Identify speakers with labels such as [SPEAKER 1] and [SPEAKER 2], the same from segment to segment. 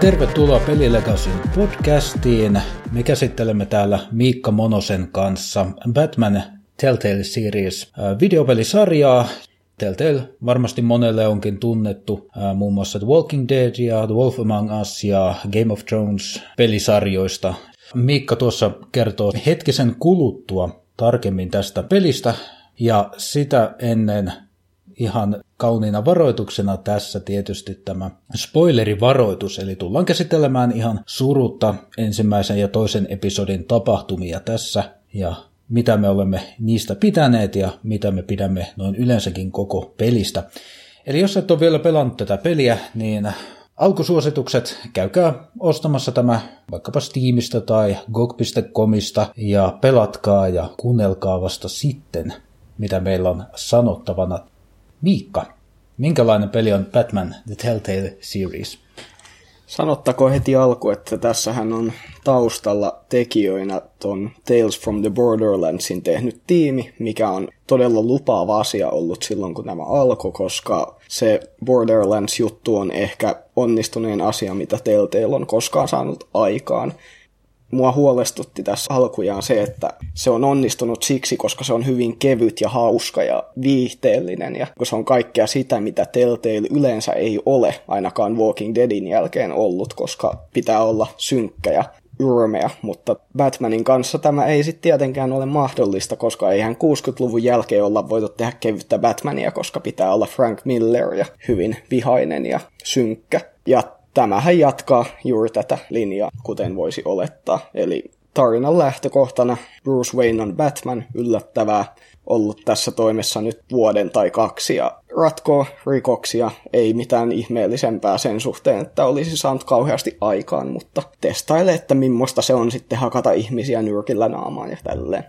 [SPEAKER 1] Tervetuloa Pelilegasin podcastiin. Me käsittelemme täällä Miikka Monosen kanssa Batman Telltale Series videopelisarjaa. Telltale varmasti monelle onkin tunnettu muun muassa The Walking Dead ja The Wolf Among Us ja Game of Thrones pelisarjoista. Miikka tuossa kertoo hetkisen kuluttua tarkemmin tästä pelistä ja sitä ennen ihan kauniina varoituksena tässä tietysti tämä spoilerivaroitus, eli tullaan käsittelemään ihan surutta ensimmäisen ja toisen episodin tapahtumia tässä, ja mitä me olemme niistä pitäneet ja mitä me pidämme noin yleensäkin koko pelistä. Eli jos et ole vielä pelannut tätä peliä, niin alkusuositukset, käykää ostamassa tämä vaikkapa Steamista tai GOG.comista ja pelatkaa ja kuunnelkaa vasta sitten, mitä meillä on sanottavana Miikka, minkälainen peli on Batman The Telltale Series?
[SPEAKER 2] Sanottako heti alku, että tässähän on taustalla tekijöinä ton Tales from the Borderlandsin tehnyt tiimi, mikä on todella lupaava asia ollut silloin, kun nämä alkoi, koska se Borderlands-juttu on ehkä onnistuneen asia, mitä Telltale on koskaan saanut aikaan mua huolestutti tässä alkujaan se, että se on onnistunut siksi, koska se on hyvin kevyt ja hauska ja viihteellinen ja se on kaikkea sitä, mitä Telltale yleensä ei ole ainakaan Walking Deadin jälkeen ollut, koska pitää olla synkkä ja yrmeä, mutta Batmanin kanssa tämä ei sitten tietenkään ole mahdollista, koska eihän 60-luvun jälkeen olla voitu tehdä kevyttä Batmania, koska pitää olla Frank Miller ja hyvin vihainen ja synkkä. Ja tämähän jatkaa juuri tätä linjaa, kuten voisi olettaa. Eli tarinan lähtökohtana Bruce Wayne on Batman, yllättävää, ollut tässä toimessa nyt vuoden tai kaksi ja ratkoo rikoksia, ei mitään ihmeellisempää sen suhteen, että olisi saanut kauheasti aikaan, mutta testailee, että millaista se on sitten hakata ihmisiä nyrkillä naamaan ja tälleen.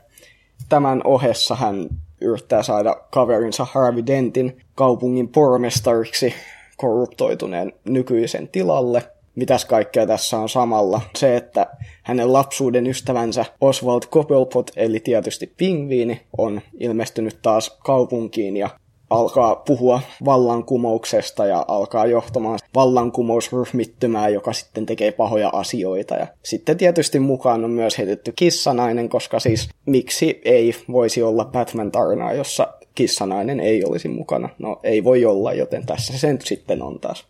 [SPEAKER 2] Tämän ohessa hän yrittää saada kaverinsa Harvey Dentin kaupungin pormestariksi, korruptoituneen nykyisen tilalle. Mitäs kaikkea tässä on samalla? Se, että hänen lapsuuden ystävänsä Oswald Cobblepot, eli tietysti pingviini, on ilmestynyt taas kaupunkiin ja alkaa puhua vallankumouksesta ja alkaa johtamaan vallankumousryhmittymää, joka sitten tekee pahoja asioita. Ja sitten tietysti mukaan on myös heitetty kissanainen, koska siis miksi ei voisi olla Batman-tarinaa, jossa kissanainen ei olisi mukana. No ei voi olla, joten tässä se nyt sitten on taas.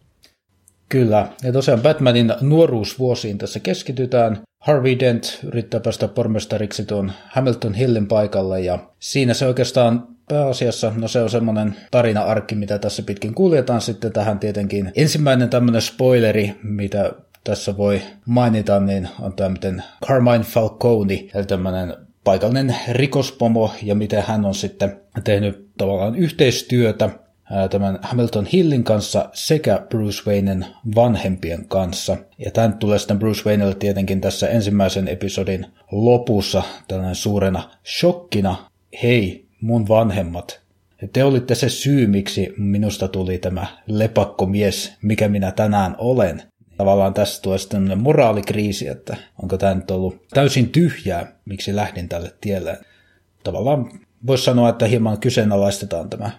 [SPEAKER 1] Kyllä, ja tosiaan Batmanin nuoruusvuosiin tässä keskitytään. Harvey Dent yrittää päästä pormestariksi tuon Hamilton Hillin paikalle, ja siinä se oikeastaan pääasiassa, no se on semmoinen tarina-arkki, mitä tässä pitkin kuljetaan sitten tähän tietenkin. Ensimmäinen tämmöinen spoileri, mitä tässä voi mainita, niin on tämmöinen Carmine Falcone, eli tämmöinen paikallinen rikospomo ja miten hän on sitten tehnyt tavallaan yhteistyötä tämän Hamilton Hillin kanssa sekä Bruce Waynen vanhempien kanssa. Ja tämän tulee sitten Bruce Waynelle tietenkin tässä ensimmäisen episodin lopussa tällainen suurena shokkina. Hei, mun vanhemmat, te olitte se syy, miksi minusta tuli tämä lepakkomies, mikä minä tänään olen tavallaan tässä tulee sitten moraalikriisi, että onko tämä nyt ollut täysin tyhjää, miksi lähdin tälle tielle. Tavallaan voisi sanoa, että hieman kyseenalaistetaan tämä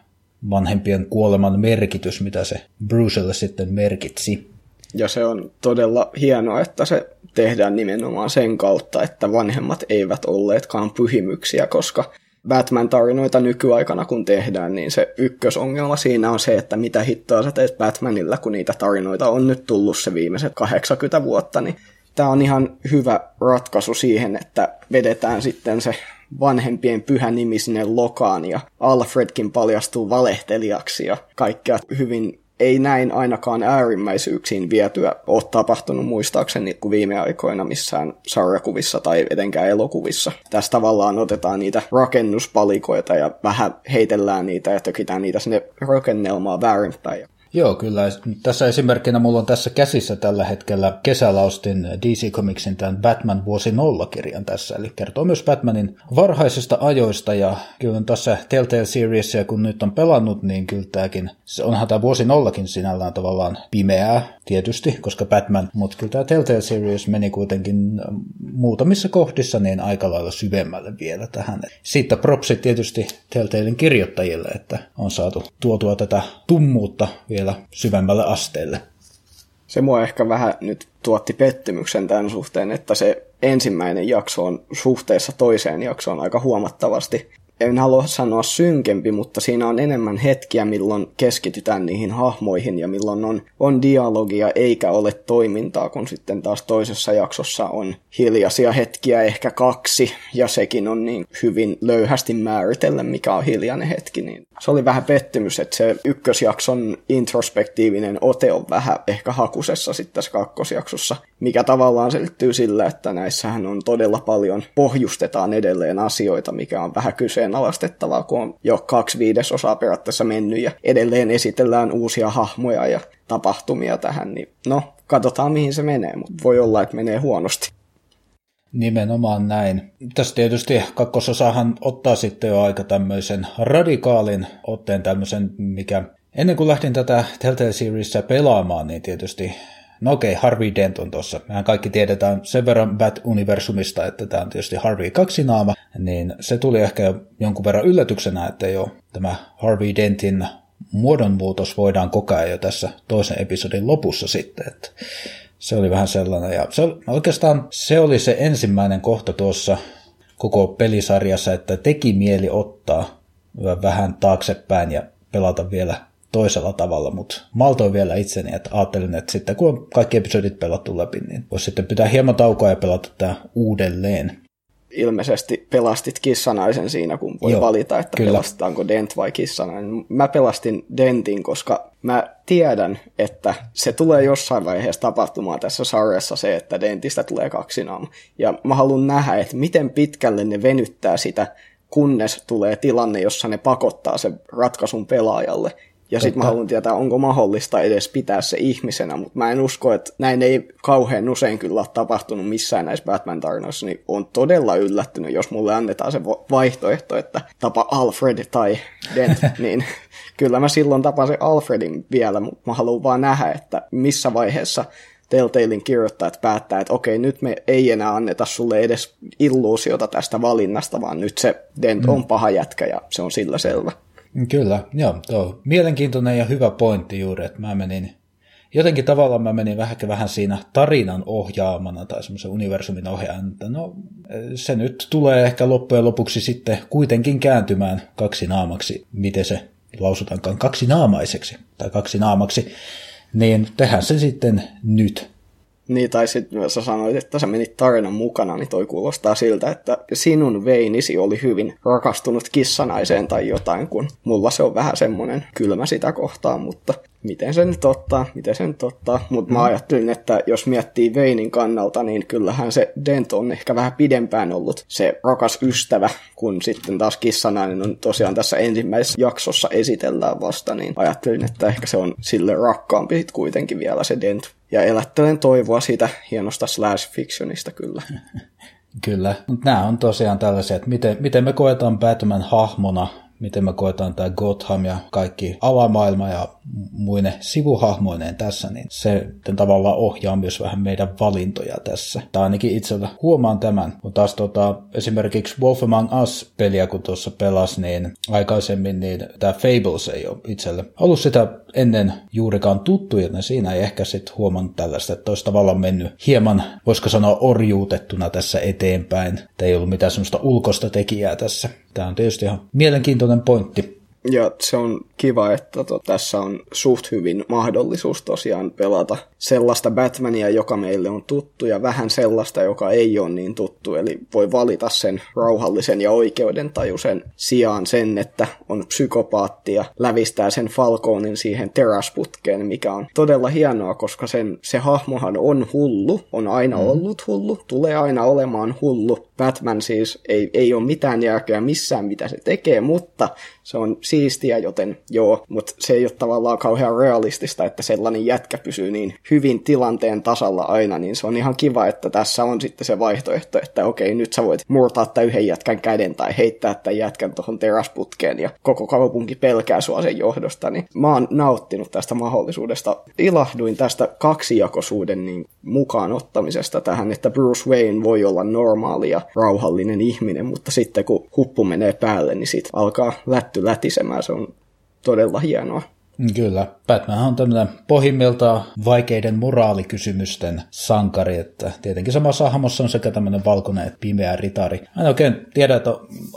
[SPEAKER 1] vanhempien kuoleman merkitys, mitä se Brucelle sitten merkitsi.
[SPEAKER 2] Ja se on todella hienoa, että se tehdään nimenomaan sen kautta, että vanhemmat eivät olleetkaan pyhimyksiä, koska Batman-tarinoita nykyaikana kun tehdään, niin se ykkösongelma siinä on se, että mitä hittoa sä teet Batmanilla, kun niitä tarinoita on nyt tullut se viimeiset 80 vuotta, niin tämä on ihan hyvä ratkaisu siihen, että vedetään sitten se vanhempien pyhä nimi sinne lokaan ja Alfredkin paljastuu valehtelijaksi ja kaikkea hyvin ei näin ainakaan äärimmäisyyksiin vietyä ole tapahtunut muistaakseni kuin viime aikoina missään sarjakuvissa tai etenkään elokuvissa. Tässä tavallaan otetaan niitä rakennuspalikoita ja vähän heitellään niitä ja tökitään niitä sinne rakennelmaa väärinpäin.
[SPEAKER 1] Joo, kyllä. Tässä esimerkkinä mulla on tässä käsissä tällä hetkellä kesällä ostin DC Comicsin tämän Batman vuosi nolla-kirjan tässä, eli kertoo myös Batmanin varhaisista ajoista, ja kyllä tässä Telltale Seriesia kun nyt on pelannut, niin kyllä tämäkin, onhan tämä vuosi nollakin sinällään tavallaan pimeää, tietysti, koska Batman, mutta kyllä tämä Telltale Series meni kuitenkin muutamissa kohdissa niin aika lailla syvemmälle vielä tähän. Siitä propsit tietysti Telltalein kirjoittajille, että on saatu tuotua tätä tummuutta vielä syvemmälle asteelle.
[SPEAKER 2] Se mua ehkä vähän nyt tuotti pettymyksen tämän suhteen, että se ensimmäinen jakso on suhteessa toiseen jaksoon aika huomattavasti en halua sanoa synkempi, mutta siinä on enemmän hetkiä, milloin keskitytään niihin hahmoihin ja milloin on, on dialogia eikä ole toimintaa, kun sitten taas toisessa jaksossa on hiljaisia hetkiä, ehkä kaksi, ja sekin on niin hyvin löyhästi määritellä, mikä on hiljainen hetki. Niin se oli vähän pettymys, että se ykkösjakson introspektiivinen ote on vähän ehkä hakusessa sitten tässä kakkosjaksossa, mikä tavallaan selittyy sillä, että näissähän on todella paljon pohjustetaan edelleen asioita, mikä on vähän kyseenalaistettavaa, kun on jo kaksi viidesosaa periaatteessa mennyt ja edelleen esitellään uusia hahmoja ja tapahtumia tähän, niin no, katsotaan mihin se menee, mutta voi olla, että menee huonosti.
[SPEAKER 1] Nimenomaan näin. Tässä tietysti kakkososahan ottaa sitten jo aika tämmöisen radikaalin otteen tämmöisen, mikä ennen kuin lähdin tätä Telltale Seriesia pelaamaan, niin tietysti No okei, okay, Harvey Dent on tuossa. Mehän kaikki tiedetään sen verran Bat-universumista, että tämä on tietysti Harvey kaksinaama, niin se tuli ehkä jonkun verran yllätyksenä, että jo tämä Harvey Dentin muodonmuutos voidaan kokea jo tässä toisen episodin lopussa sitten, että se oli vähän sellainen. Ja se, oikeastaan se oli se ensimmäinen kohta tuossa koko pelisarjassa, että teki mieli ottaa vähän taaksepäin ja pelata vielä toisella tavalla, mutta maltoin vielä itseni, että ajattelin, että sitten kun on kaikki episodit pelattu läpi, niin voisi sitten pitää hieman taukoa ja pelata tämä uudelleen.
[SPEAKER 2] Ilmeisesti pelastit kissanaisen siinä, kun voi Joo, valita, että kyllä. pelastetaanko Dent vai kissanainen. Mä pelastin Dentin, koska mä tiedän, että se tulee jossain vaiheessa tapahtumaan tässä sarjassa se, että Dentistä tulee kaksinaama. Ja mä haluan nähdä, että miten pitkälle ne venyttää sitä, kunnes tulee tilanne, jossa ne pakottaa sen ratkaisun pelaajalle. Ja sitten mä haluan tietää, onko mahdollista edes pitää se ihmisenä, mutta mä en usko, että näin ei kauhean usein kyllä ole tapahtunut missään näissä Batman-tarinoissa, niin on todella yllättynyt, jos mulle annetaan se vaihtoehto, että tapa Alfred tai Dent, niin kyllä mä silloin tapasin Alfredin vielä, mutta mä haluan vaan nähdä, että missä vaiheessa Telltalein kirjoittajat päättää, että okei, nyt me ei enää anneta sulle edes illuusiota tästä valinnasta, vaan nyt se Dent on mm. paha jätkä ja se on sillä selvä.
[SPEAKER 1] Kyllä, joo, tuo mielenkiintoinen ja hyvä pointti juuri, että mä menin, jotenkin tavallaan mä menin vähän, vähän siinä tarinan ohjaamana tai semmoisen universumin ohjaamana, että no se nyt tulee ehkä loppujen lopuksi sitten kuitenkin kääntymään kaksi naamaksi, miten se lausutaankaan kaksinaamaiseksi tai kaksinaamaksi, niin tehdään se sitten nyt.
[SPEAKER 2] Niin, tai sitten sä sanoit, että sä menit tarinan mukana, niin toi kuulostaa siltä, että sinun veinisi oli hyvin rakastunut kissanaiseen tai jotain, kun mulla se on vähän semmoinen kylmä sitä kohtaa, mutta miten se nyt ottaa, miten se nyt ottaa. Mutta mm. mä ajattelin, että jos miettii Veinin kannalta, niin kyllähän se Dent on ehkä vähän pidempään ollut se rakas ystävä, kun sitten taas kissanainen on tosiaan tässä ensimmäisessä jaksossa esitellään vasta, niin ajattelin, että ehkä se on sille rakkaampi sit kuitenkin vielä se Dent. Ja elättelen toivoa siitä hienosta slash-fictionista kyllä.
[SPEAKER 1] Kyllä, mutta nämä on tosiaan tällaisia, että miten, miten me koetaan Batman hahmona miten me koetaan tämä Gotham ja kaikki alamaailma ja muine sivuhahmoineen tässä, niin se tavallaan ohjaa myös vähän meidän valintoja tässä. Tai ainakin itsellä huomaan tämän. Mutta taas tota, esimerkiksi Wolf Among Us-peliä, kun tuossa pelas, niin aikaisemmin niin tämä Fables ei ole itselle ollut sitä ennen juurikaan tuttu, joten siinä ei ehkä sitten huomannut tällaista, että olisi tavallaan mennyt hieman, voisiko sanoa, orjuutettuna tässä eteenpäin. Että ei ollut mitään semmoista ulkoista tekijää tässä. Tämä on tietysti ihan mielenkiintoinen pointti.
[SPEAKER 2] Ja se on kiva, että to, tässä on suht hyvin mahdollisuus tosiaan pelata sellaista Batmania, joka meille on tuttu, ja vähän sellaista, joka ei ole niin tuttu. Eli voi valita sen rauhallisen ja oikeudentajuisen sijaan sen, että on psykopaatti ja lävistää sen Falconin siihen teräsputkeen, mikä on todella hienoa, koska sen, se hahmohan on hullu, on aina mm. ollut hullu, tulee aina olemaan hullu. Batman siis ei, ei ole mitään järkeä missään, mitä se tekee, mutta se on siistiä, joten joo, mutta se ei ole tavallaan kauhean realistista, että sellainen jätkä pysyy niin hyvin tilanteen tasalla aina, niin se on ihan kiva, että tässä on sitten se vaihtoehto, että okei, nyt sä voit murtaa tämän yhden jätkän käden tai heittää tämän jätkän tuohon teräsputkeen ja koko kaupunki pelkää sua sen johdosta, niin mä oon nauttinut tästä mahdollisuudesta. Ilahduin tästä kaksijakoisuuden niin mukaan ottamisesta tähän, että Bruce Wayne voi olla normaali ja rauhallinen ihminen, mutta sitten kun huppu menee päälle, niin sit alkaa lätty lätisemään, se on todella hienoa.
[SPEAKER 1] Kyllä. Batman on tämmöinen pohjimmiltaan vaikeiden moraalikysymysten sankari, että tietenkin samassa hahmossa on sekä tämmöinen valkoinen että pimeä ritari. Mä en oikein tiedä, että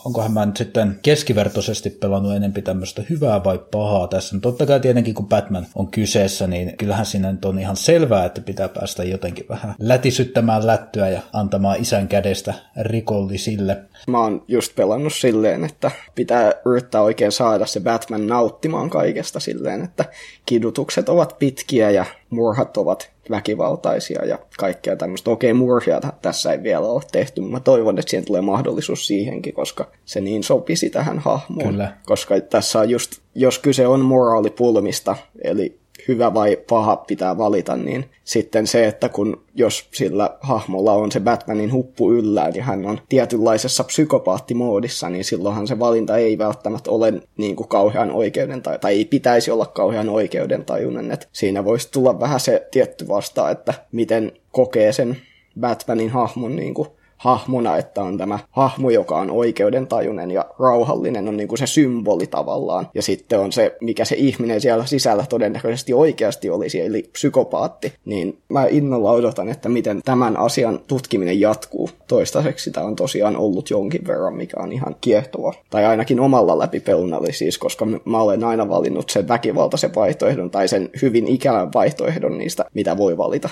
[SPEAKER 1] onkohan mä nyt sitten keskivertoisesti pelannut enempi tämmöistä hyvää vai pahaa tässä. Totta kai tietenkin kun Batman on kyseessä, niin kyllähän siinä nyt on ihan selvää, että pitää päästä jotenkin vähän lätisyttämään lättyä ja antamaan isän kädestä rikollisille.
[SPEAKER 2] Mä oon just pelannut silleen, että pitää yrittää oikein saada se Batman nauttimaan kaikesta silleen, että kidutukset ovat pitkiä ja murhat ovat väkivaltaisia ja kaikkea tämmöistä. Okei, murhia tässä ei vielä ole tehty, mutta mä toivon, että siihen tulee mahdollisuus siihenkin, koska se niin sopisi tähän hahmoon. Kyllä. Koska tässä on just, jos kyse on moraalipulmista, eli hyvä vai paha pitää valita, niin sitten se, että kun jos sillä hahmolla on se Batmanin huppu yllään ja hän on tietynlaisessa psykopaattimoodissa, niin silloinhan se valinta ei välttämättä ole niin kuin kauhean oikeuden tai, tai ei pitäisi olla kauhean oikeudentajuinen. Että siinä voisi tulla vähän se tietty vasta, että miten kokee sen Batmanin hahmon niin kuin hahmona, että on tämä hahmo, joka on oikeudentajuinen ja rauhallinen, on niin kuin se symboli tavallaan. Ja sitten on se, mikä se ihminen siellä sisällä todennäköisesti oikeasti olisi, eli psykopaatti. Niin mä innolla odotan, että miten tämän asian tutkiminen jatkuu. Toistaiseksi sitä on tosiaan ollut jonkin verran, mikä on ihan kiehtova. Tai ainakin omalla läpipelunalla siis, koska mä olen aina valinnut sen väkivaltaisen vaihtoehdon tai sen hyvin ikävän vaihtoehdon niistä, mitä voi valita.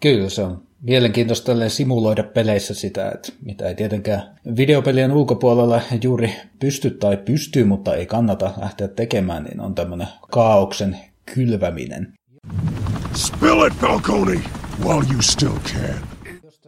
[SPEAKER 1] Kyllä se on mielenkiintoista simuloida peleissä sitä, että mitä ei tietenkään videopelien ulkopuolella juuri pysty tai pystyy, mutta ei kannata lähteä tekemään, niin on tämmöinen kaauksen kylväminen. Spill it, Falcone, while you still can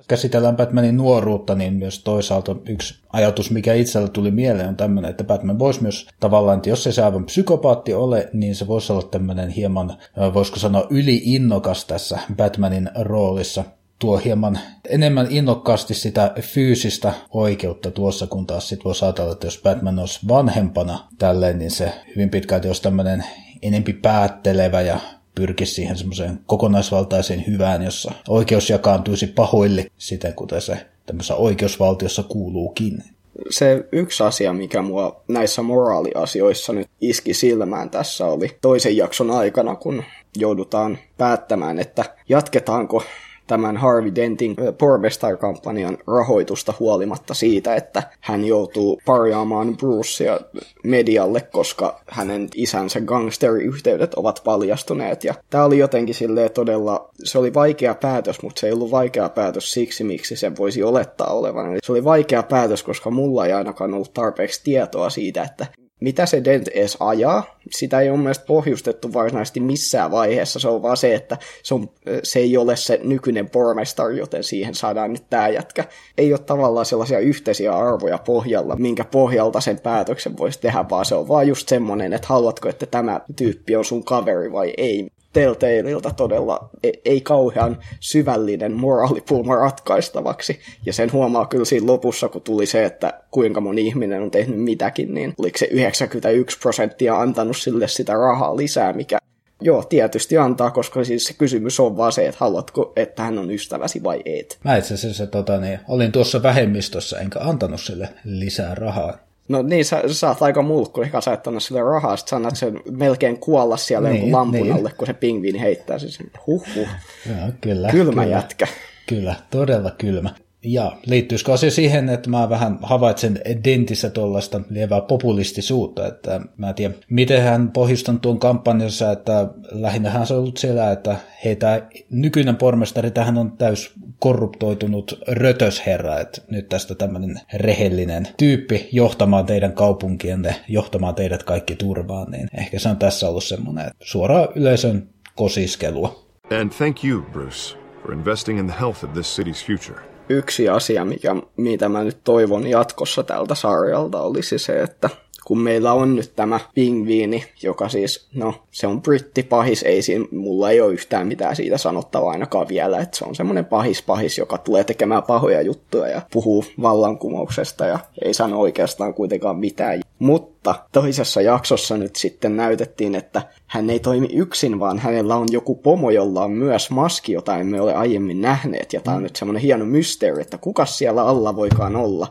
[SPEAKER 1] käsitellään Batmanin nuoruutta, niin myös toisaalta yksi ajatus, mikä itsellä tuli mieleen, on tämmöinen, että Batman voisi myös tavallaan, että jos ei se aivan psykopaatti ole, niin se voisi olla tämmöinen hieman, voisiko sanoa, yliinnokas tässä Batmanin roolissa tuo hieman enemmän innokkaasti sitä fyysistä oikeutta tuossa, kun taas sitten voisi ajatella, että jos Batman olisi vanhempana tälleen, niin se hyvin pitkälti olisi tämmöinen enempi päättelevä ja pyrkisi siihen semmoiseen kokonaisvaltaiseen hyvään, jossa oikeus jakaantuisi pahoille siten, kuten se tämmöisessä oikeusvaltiossa kuuluukin.
[SPEAKER 2] Se yksi asia, mikä mua näissä moraaliasioissa nyt iski silmään tässä oli toisen jakson aikana, kun joudutaan päättämään, että jatketaanko tämän Harvey Dentin pormestar-kampanjan rahoitusta huolimatta siitä, että hän joutuu parjaamaan Brucea medialle, koska hänen isänsä gangsteriyhteydet ovat paljastuneet. Ja tämä oli jotenkin silleen todella, se oli vaikea päätös, mutta se ei ollut vaikea päätös siksi, miksi sen voisi olettaa olevan. Eli se oli vaikea päätös, koska mulla ei ainakaan ollut tarpeeksi tietoa siitä, että mitä se Dent edes ajaa. Sitä ei ole mielestäni pohjustettu varsinaisesti missään vaiheessa. Se on vaan se, että se, on, se ei ole se nykyinen pormestar, joten siihen saadaan nyt tämä jätkä. Ei ole tavallaan sellaisia yhteisiä arvoja pohjalla, minkä pohjalta sen päätöksen voisi tehdä, vaan se on vaan just semmoinen, että haluatko, että tämä tyyppi on sun kaveri vai ei. Telltaleilta todella ei, ei kauhean syvällinen moraalipulma ratkaistavaksi. Ja sen huomaa kyllä siinä lopussa, kun tuli se, että kuinka moni ihminen on tehnyt mitäkin, niin oliko se 91 prosenttia antanut sille sitä rahaa lisää, mikä Joo, tietysti antaa, koska siis se kysymys on vaan se, että haluatko, että hän on ystäväsi vai et.
[SPEAKER 1] Mä itse asiassa tota, niin, olin tuossa vähemmistössä, enkä antanut sille lisää rahaa.
[SPEAKER 2] No niin, sä, sä saat aika mulkku, ehkä sä et anna sille rahaa, sit sä annat sen melkein kuolla siellä niin, jonkun lampun niin. alle, kun se pingviini heittää sen. Huh, huh.
[SPEAKER 1] Joo, kyllä.
[SPEAKER 2] Kylmä
[SPEAKER 1] kyllä,
[SPEAKER 2] jätkä.
[SPEAKER 1] Kyllä, todella kylmä. Ja liittyisikö se siihen, että mä vähän havaitsen Dentissä tuollaista lievää populistisuutta, että mä en tiedä, miten hän pohjustan tuon kampanjassa, että lähinnä se on ollut siellä, että hei, tämä nykyinen pormestari, tähän on täys korruptoitunut rötösherra, että nyt tästä tämmöinen rehellinen tyyppi johtamaan teidän kaupunkienne, johtamaan teidät kaikki turvaan, niin ehkä se on tässä ollut semmoinen suora yleisön kosiskelua. And thank you, Bruce, for investing in the health of this city's future
[SPEAKER 2] yksi asia, mikä, mitä mä nyt toivon jatkossa tältä sarjalta, olisi se, että kun meillä on nyt tämä pingviini, joka siis, no, se on brittipahis, ei siinä, mulla ei ole yhtään mitään siitä sanottavaa ainakaan vielä, että se on semmoinen pahis pahis, joka tulee tekemään pahoja juttuja ja puhuu vallankumouksesta ja ei sano oikeastaan kuitenkaan mitään. Mutta toisessa jaksossa nyt sitten näytettiin, että hän ei toimi yksin, vaan hänellä on joku pomo, jolla on myös maski, jota emme ole aiemmin nähneet. Ja tämä on nyt semmoinen hieno mysteeri, että kuka siellä alla voikaan olla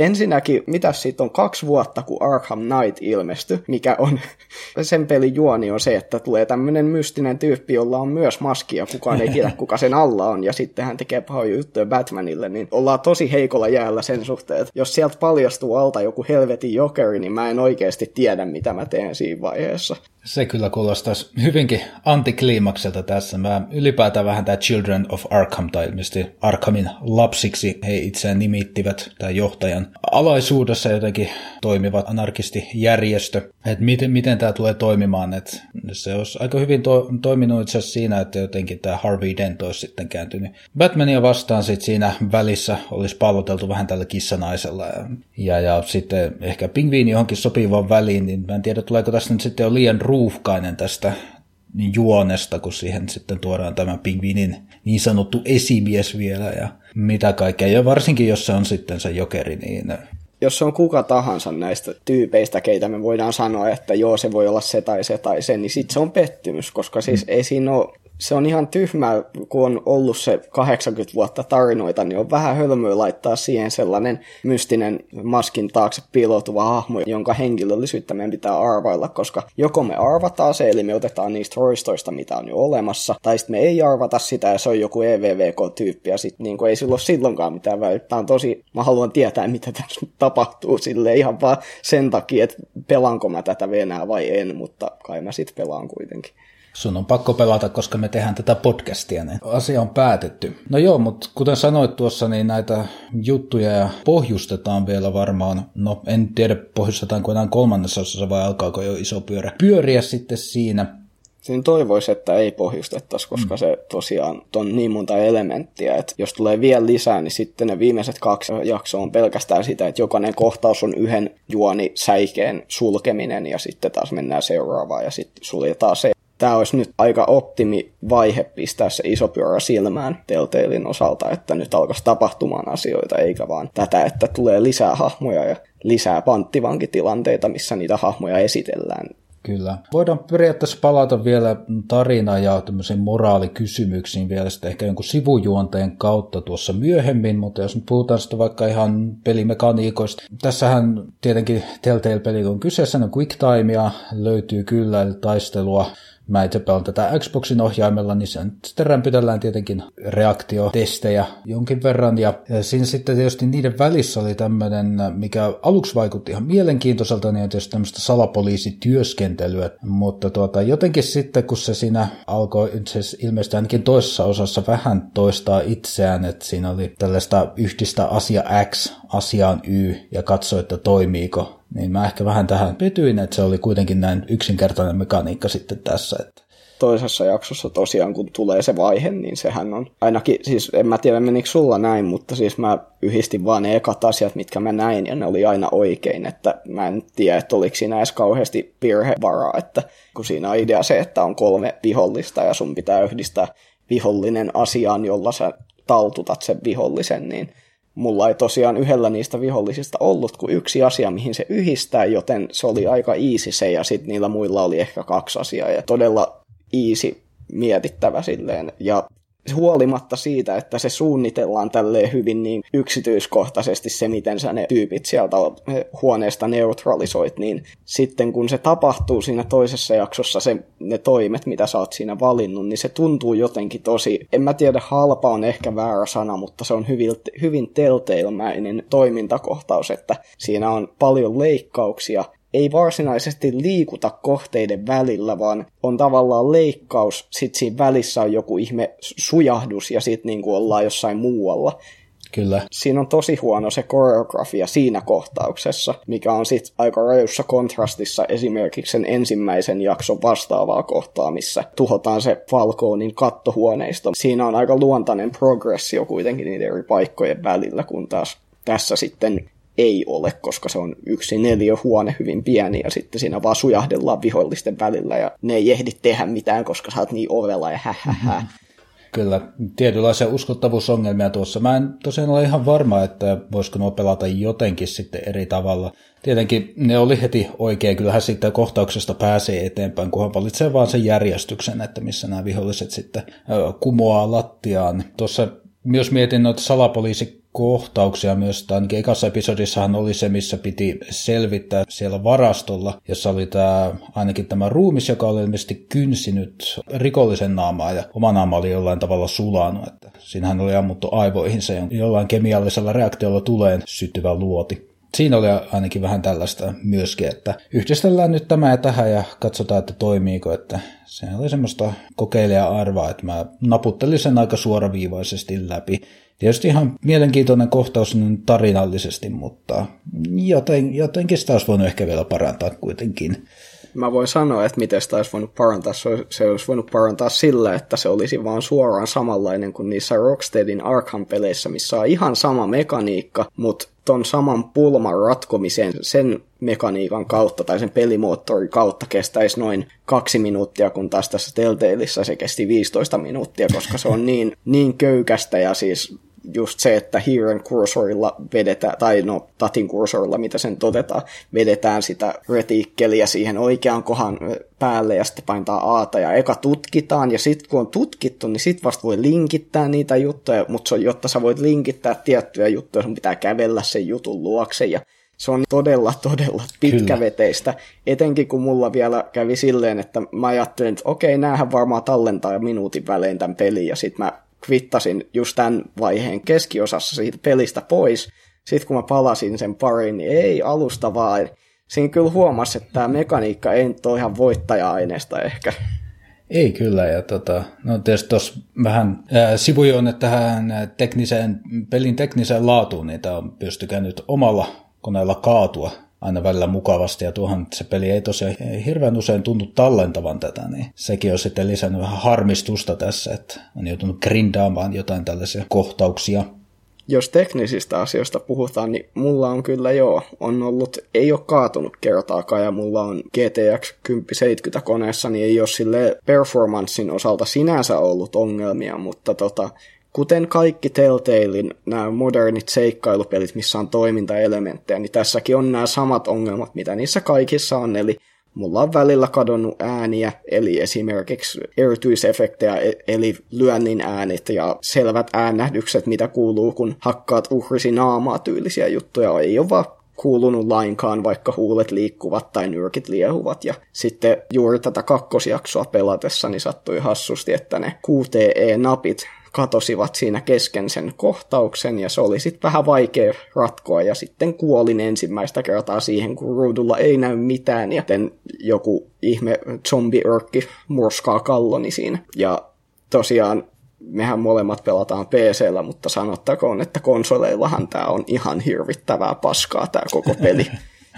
[SPEAKER 2] Ensinnäkin, mitä siitä on kaksi vuotta, kun Arkham Knight ilmestyi, mikä on, sen pelin juoni on se, että tulee tämmöinen mystinen tyyppi, jolla on myös maski ja kukaan ei tiedä, kuka sen alla on, ja sitten hän tekee pahoja juttuja Batmanille, niin ollaan tosi heikolla jäällä sen suhteen, että jos sieltä paljastuu alta joku helvetin jokeri, niin mä en oikeasti tiedä, mitä mä teen siinä vaiheessa.
[SPEAKER 1] Se kyllä kuulostaisi hyvinkin antikliimakselta tässä. Mä ylipäätään vähän tämä Children of Arkham, tai ilmeisesti Arkhamin lapsiksi he itseään nimittivät, tai johtajan alaisuudessa jotenkin toimivat anarkistijärjestö. Että miten, miten tämä tulee toimimaan, että se olisi aika hyvin to, toiminut itse siinä, että jotenkin tämä Harvey Dent olisi sitten kääntynyt Batmania vastaan sitten siinä välissä olisi palloteltu vähän tällä kissanaisella ja, ja, ja sitten ehkä pingviini johonkin sopivaan väliin, niin mä en tiedä tuleeko tästä nyt sitten jo liian ruuhkainen tästä niin juonesta, kun siihen sitten tuodaan tämä pingviinin niin sanottu esimies vielä ja mitä kaikkea. Ja varsinkin, jos se on sitten se jokeri, niin
[SPEAKER 2] jos se on kuka tahansa näistä tyypeistä, keitä me voidaan sanoa, että joo, se voi olla se tai se tai se, niin sitten se on pettymys, koska siis mm. ei siinä ole se on ihan tyhmää, kun on ollut se 80 vuotta tarinoita, niin on vähän hölmöä laittaa siihen sellainen mystinen maskin taakse piiloutuva hahmo, jonka henkilöllisyyttä meidän pitää arvailla, koska joko me arvataan se, eli me otetaan niistä roistoista, mitä on jo olemassa, tai sitten me ei arvata sitä, ja se on joku EVVK-tyyppi, ja sitten niin ei sillä ole silloinkaan mitään välittää. on tosi, mä haluan tietää, mitä tässä tapahtuu sille ihan vaan sen takia, että pelanko mä tätä venää vai en, mutta kai mä sitten pelaan kuitenkin.
[SPEAKER 1] Sun on pakko pelata, koska me tehdään tätä podcastia, niin asia on päätetty. No joo, mutta kuten sanoit tuossa, niin näitä juttuja ja pohjustetaan vielä varmaan. No en tiedä, pohjustetaanko enää kolmannessa osassa vai alkaako jo iso pyörä pyöriä sitten siinä.
[SPEAKER 2] Siinä toivoisi, että ei pohjustettaisi, koska mm. se tosiaan on niin monta elementtiä, että jos tulee vielä lisää, niin sitten ne viimeiset kaksi jaksoa on pelkästään sitä, että jokainen kohtaus on yhden juoni säikeen sulkeminen ja sitten taas mennään seuraavaan ja sitten suljetaan se tämä olisi nyt aika optimi vaihe pistää se iso pyörä silmään Telltalein osalta, että nyt alkaisi tapahtumaan asioita, eikä vaan tätä, että tulee lisää hahmoja ja lisää panttivankitilanteita, missä niitä hahmoja esitellään.
[SPEAKER 1] Kyllä. Voidaan periaatteessa palata vielä tarina- ja tämmöisiin moraalikysymyksiin vielä sitten ehkä jonkun sivujuonteen kautta tuossa myöhemmin, mutta jos nyt puhutaan sitten vaikka ihan pelimekaniikoista. Tässähän tietenkin Telltale-peli on kyseessä, no Quick Timea löytyy kyllä, eli taistelua mä itse pelaan tätä Xboxin ohjaimella, niin sen sitten rämpytellään tietenkin reaktiotestejä jonkin verran. Ja, siinä sitten tietysti niiden välissä oli tämmöinen, mikä aluksi vaikutti ihan mielenkiintoiselta, niin tietysti tämmöistä salapoliisityöskentelyä. Mutta tuota, jotenkin sitten, kun se siinä alkoi ilmeisesti ainakin toisessa osassa vähän toistaa itseään, että siinä oli tällaista yhdistä asia X asiaan Y ja katso, että toimiiko niin mä ehkä vähän tähän petyin, että se oli kuitenkin näin yksinkertainen mekaniikka sitten tässä. Että
[SPEAKER 2] toisessa jaksossa tosiaan, kun tulee se vaihe, niin sehän on ainakin, siis en mä tiedä menikö sulla näin, mutta siis mä yhdistin vaan ne ekat asiat, mitkä mä näin, ja ne oli aina oikein, että mä en tiedä, että oliko siinä edes kauheasti virhevaraa, että kun siinä on idea se, että on kolme vihollista ja sun pitää yhdistää vihollinen asiaan, jolla sä taltutat sen vihollisen, niin mulla ei tosiaan yhdellä niistä vihollisista ollut kuin yksi asia, mihin se yhdistää, joten se oli aika easy se, ja sitten niillä muilla oli ehkä kaksi asiaa, ja todella easy mietittävä silleen, ja huolimatta siitä, että se suunnitellaan tälleen hyvin niin yksityiskohtaisesti se, miten sä ne tyypit sieltä huoneesta neutralisoit, niin sitten kun se tapahtuu siinä toisessa jaksossa, se, ne toimet, mitä sä oot siinä valinnut, niin se tuntuu jotenkin tosi, en mä tiedä, halpa on ehkä väärä sana, mutta se on hyvin, hyvin telteilmäinen toimintakohtaus, että siinä on paljon leikkauksia, ei varsinaisesti liikuta kohteiden välillä, vaan on tavallaan leikkaus, sit siinä välissä on joku ihme sujahdus ja sitten niin ollaan jossain muualla.
[SPEAKER 1] Kyllä.
[SPEAKER 2] Siinä on tosi huono se koreografia siinä kohtauksessa, mikä on sitten aika rajussa kontrastissa esimerkiksi sen ensimmäisen jakson vastaavaa kohtaa, missä tuhotaan se Falconin kattohuoneisto. Siinä on aika luontainen progressio kuitenkin niiden eri paikkojen välillä, kun taas tässä sitten ei ole, koska se on yksi huone hyvin pieni ja sitten siinä vaan sujahdellaan vihollisten välillä ja ne ei ehdi tehdä mitään, koska sä oot niin ovella ja hähähä.
[SPEAKER 1] Kyllä, tietynlaisia uskottavuusongelmia tuossa. Mä en tosiaan ole ihan varma, että voisiko nuo pelata jotenkin sitten eri tavalla. Tietenkin ne oli heti oikein, kyllähän sitten kohtauksesta pääsee eteenpäin, kunhan valitsee vaan sen järjestyksen, että missä nämä viholliset sitten kumoaa lattiaan. Tuossa myös mietin noita salapoliisi kohtauksia myös, tai ainakin ekassa episodissahan oli se, missä piti selvittää siellä varastolla, jossa oli tämä, ainakin tämä ruumis, joka oli ilmeisesti kynsinyt rikollisen naamaa, ja oma naama oli jollain tavalla sulanut, että siinähän oli ammuttu aivoihin se jollain kemiallisella reaktiolla tuleen syttyvä luoti. Siinä oli ainakin vähän tällaista myöskin, että yhdistellään nyt tämä ja tähän ja katsotaan, että toimiiko, että se oli semmoista kokeilija-arvaa, että mä naputtelin sen aika suoraviivaisesti läpi. Tietysti ihan mielenkiintoinen kohtaus tarinallisesti, mutta joten, jotenkin sitä olisi voinut ehkä vielä parantaa kuitenkin.
[SPEAKER 2] Mä voin sanoa, että miten sitä olisi voinut parantaa. Se olisi voinut parantaa sillä, että se olisi vaan suoraan samanlainen kuin niissä Rocksteadin Arkham-peleissä, missä on ihan sama mekaniikka, mutta ton saman pulman ratkomisen sen mekaniikan kautta tai sen pelimoottorin kautta kestäisi noin kaksi minuuttia, kun taas tässä Telltaleissa se kesti 15 minuuttia, koska se on niin, niin köykästä ja siis just se, että Heron kursorilla vedetään, tai no Tatin kursorilla, mitä sen todetaan, vedetään sitä retiikkeliä siihen oikean kohan päälle ja sitten paintaa aata ja eka tutkitaan. Ja sitten kun on tutkittu, niin sitten vasta voi linkittää niitä juttuja, mutta jotta sä voit linkittää tiettyjä juttuja, sun pitää kävellä sen jutun luokse. Ja se on todella, todella pitkäveteistä, Kyllä. etenkin kun mulla vielä kävi silleen, että mä ajattelin, että okei, näähän varmaan tallentaa minuutin välein tämän pelin, ja sitten mä kvittasin just tämän vaiheen keskiosassa siitä pelistä pois. Sitten kun mä palasin sen pariin, niin ei alusta vaan. Siinä kyllä huomasi, että tämä mekaniikka ei nyt ole ihan voittaja-aineesta ehkä.
[SPEAKER 1] Ei kyllä, ja tota, no tietysti tuossa vähän ää, sivujoonne tähän tekniseen, pelin tekniseen laatuun, niin tämä on pystykää nyt omalla koneella kaatua aina välillä mukavasti, ja tuohon se peli ei tosiaan hirveän usein tunnu tallentavan tätä, niin sekin on sitten lisännyt vähän harmistusta tässä, että on joutunut grindaamaan jotain tällaisia kohtauksia.
[SPEAKER 2] Jos teknisistä asioista puhutaan, niin mulla on kyllä joo, on ollut, ei ole kaatunut kertaakaan, ja mulla on GTX 1070 koneessa, niin ei ole sille performanssin osalta sinänsä ollut ongelmia, mutta tota, kuten kaikki Telltalein nämä modernit seikkailupelit, missä on toimintaelementtejä, niin tässäkin on nämä samat ongelmat, mitä niissä kaikissa on, eli mulla on välillä kadonnut ääniä, eli esimerkiksi erityisefektejä, e- eli lyönnin äänet ja selvät äänähdykset, mitä kuuluu, kun hakkaat uhrisi naamaa tyylisiä juttuja, ei ole vaan kuulunut lainkaan, vaikka huulet liikkuvat tai nyrkit liehuvat. Ja sitten juuri tätä kakkosjaksoa pelatessa niin sattui hassusti, että ne QTE-napit katosivat siinä kesken sen kohtauksen ja se oli sitten vähän vaikea ratkoa ja sitten kuolin ensimmäistä kertaa siihen, kun ruudulla ei näy mitään ja joku ihme zombi-örkki murskaa kalloni siinä. Ja tosiaan mehän molemmat pelataan PCllä, mutta sanottakoon, että konsoleillahan tämä on ihan hirvittävää paskaa tämä koko peli.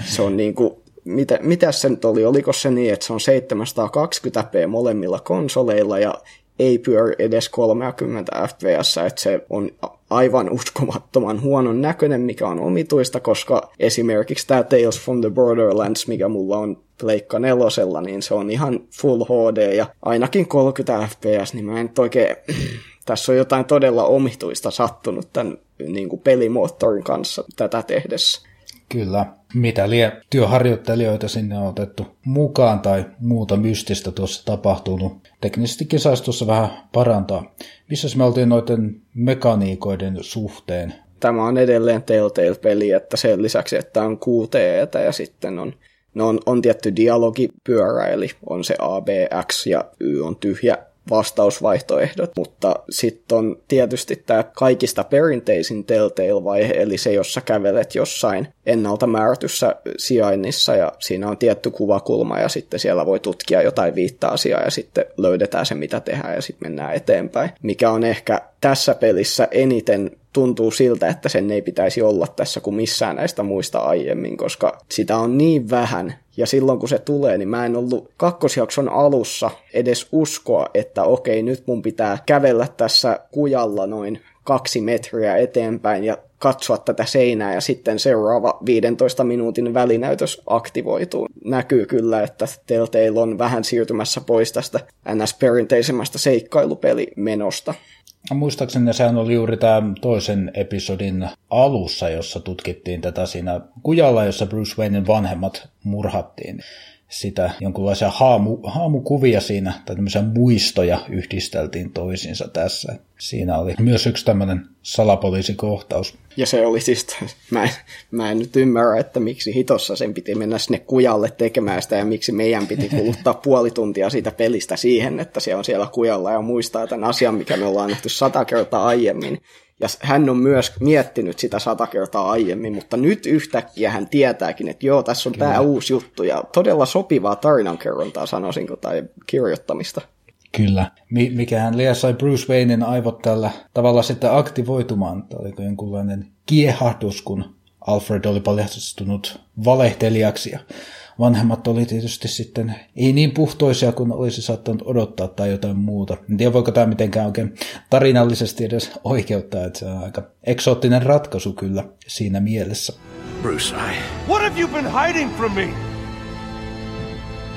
[SPEAKER 2] Se on niinku, mitä, mitä se nyt oli, oliko se niin, että se on 720p molemmilla konsoleilla ja ei pyöri edes 30 fps, että se on aivan uskomattoman huonon näköinen, mikä on omituista, koska esimerkiksi tämä Tales from the Borderlands, mikä mulla on Pleikka nelosella, niin se on ihan Full HD ja ainakin 30 fps, niin mä en oikein... Tässä on jotain todella omituista sattunut tämän niin kuin pelimoottorin kanssa tätä tehdessä.
[SPEAKER 1] Kyllä. Mitä lie työharjoittelijoita sinne on otettu mukaan tai muuta mystistä tuossa tapahtunut. Teknisestikin saisi tuossa vähän parantaa. Missä me oltiin noiden mekaniikoiden suhteen?
[SPEAKER 2] Tämä on edelleen Telltale-peli, että sen lisäksi, että on QTE ja sitten on No on, on tietty dialogipyörä, eli on se A, B, X ja Y on tyhjä vastausvaihtoehdot, mutta sitten on tietysti tämä kaikista perinteisin Telltale-vaihe, eli se, jossa kävelet jossain ennalta määrätyssä sijainnissa ja siinä on tietty kuvakulma ja sitten siellä voi tutkia jotain viittä asiaa ja sitten löydetään se, mitä tehdään ja sitten mennään eteenpäin, mikä on ehkä tässä pelissä eniten tuntuu siltä, että sen ei pitäisi olla tässä kuin missään näistä muista aiemmin, koska sitä on niin vähän. Ja silloin kun se tulee, niin mä en ollut kakkosjakson alussa edes uskoa, että okei, nyt mun pitää kävellä tässä kujalla noin kaksi metriä eteenpäin ja katsoa tätä seinää ja sitten seuraava 15 minuutin välinäytös aktivoituu. Näkyy kyllä, että Telltale on vähän siirtymässä pois tästä ns. perinteisemmästä seikkailupelimenosta.
[SPEAKER 1] Muistaakseni sehän oli juuri tämä toisen episodin alussa, jossa tutkittiin tätä siinä kujalla, jossa Bruce Waynein vanhemmat murhattiin sitä jonkunlaisia haamu, haamukuvia siinä, tai tämmöisiä muistoja yhdisteltiin toisiinsa tässä. Siinä oli myös yksi tämmöinen salapoliisikohtaus.
[SPEAKER 2] Ja se oli siis, mä en, mä en nyt ymmärrä, että miksi hitossa sen piti mennä sinne kujalle tekemään sitä, ja miksi meidän piti kuluttaa puoli tuntia siitä pelistä siihen, että se on siellä kujalla ja muistaa tämän asian, mikä me ollaan nähty sata kertaa aiemmin. Ja hän on myös miettinyt sitä sata kertaa aiemmin, mutta nyt yhtäkkiä hän tietääkin, että joo, tässä on Kyllä. tämä uusi juttu ja todella sopivaa tarinankerrontaa sanoisinko tai kirjoittamista.
[SPEAKER 1] Kyllä. Mikähän liian sai Bruce Waynein aivot tällä tavalla sitten aktivoitumaan. Tämä oliko jonkunlainen kiehahdus, kun Alfred oli paljastunut valehtelijaksi ja vanhemmat oli tietysti sitten ei niin puhtoisia kuin olisi saattanut odottaa tai jotain muuta. En tiedä, voiko tämä mitenkään oikein tarinallisesti edes oikeuttaa, että se on aika eksoottinen ratkaisu kyllä siinä mielessä. Bruce, I... What have you been hiding from me?